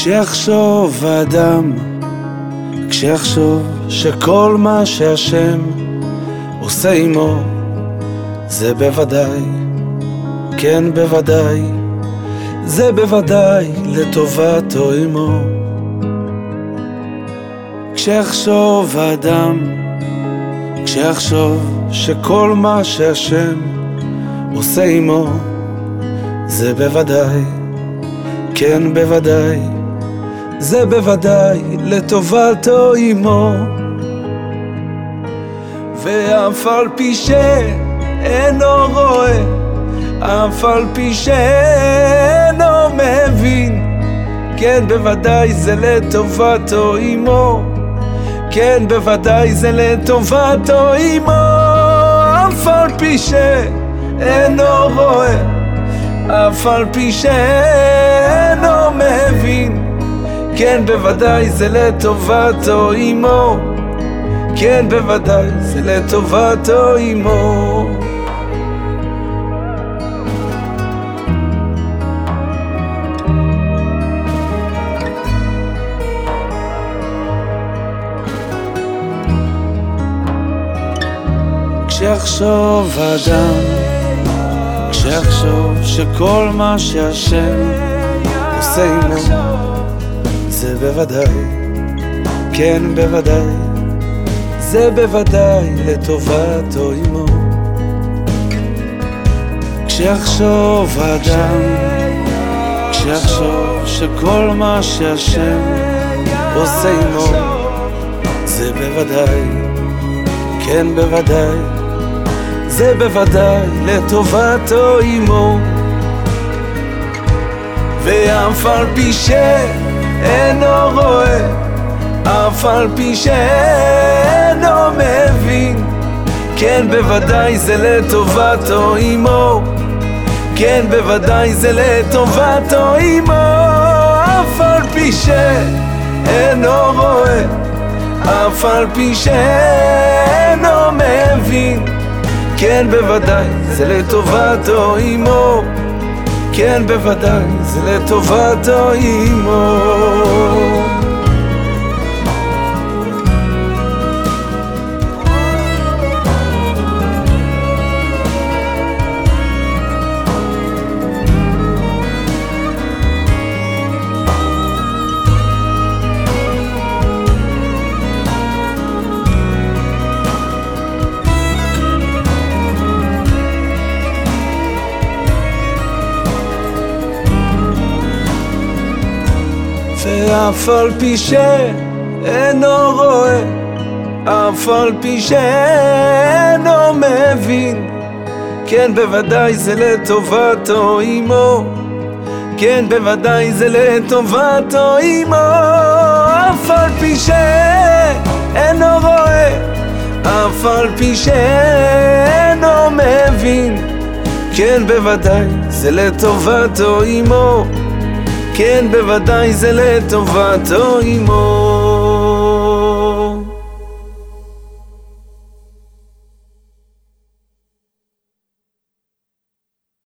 כשיחשוב האדם, כשיחשוב שכל מה שהשם עושה עמו זה בוודאי, כן בוודאי, זה בוודאי לטובתו עמו. כשיחשוב האדם, כשיחשוב שכל מה שהשם עושה עמו זה בוודאי, כן בוודאי, זה בוודאי לטובתו עמו. ואף על פי שאינו רואה, אף על פי שאינו מבין, כן בוודאי זה לטובתו עמו, כן בוודאי זה לטובתו עמו, אף על פי שאינו רואה, אף על פי שאינו כן בוודאי זה לטובתו עמו. כן בוודאי זה לטובתו עמו כשיחשוב האדם, כשיחשוב שכל מה שהשם עושה עמו זה בוודאי, כן בוודאי זה בוודאי לטובתו עמו. כשיחשוב האדם, כשיחשוב שכל מה שהשם עושה עמו, זה בוודאי, כן בוודאי, זה בוודאי לטובתו עמו. ואף על פי שאינו רואה, אף על פי שאינו מבין. כן בוודאי זה לטובתו עמו. כן בוודאי זה לטובתו עמו. אף על פי שאינו רואה אף על פי שאינו מבין. כן בוודאי זה לטובתו עמו כן בוודאי זה לטובתו עמו ואף על פי שאינו רואה, אף על פי שאינו מבין, כן בוודאי זה לטובתו עמו, כן בוודאי זה לטובתו עמו, אף על פי שאינו רואה, אף על פי שאינו מבין, כן בוודאי זה לטובתו עמו. כן בוודאי זה לטובתו עמו